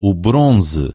o bronze.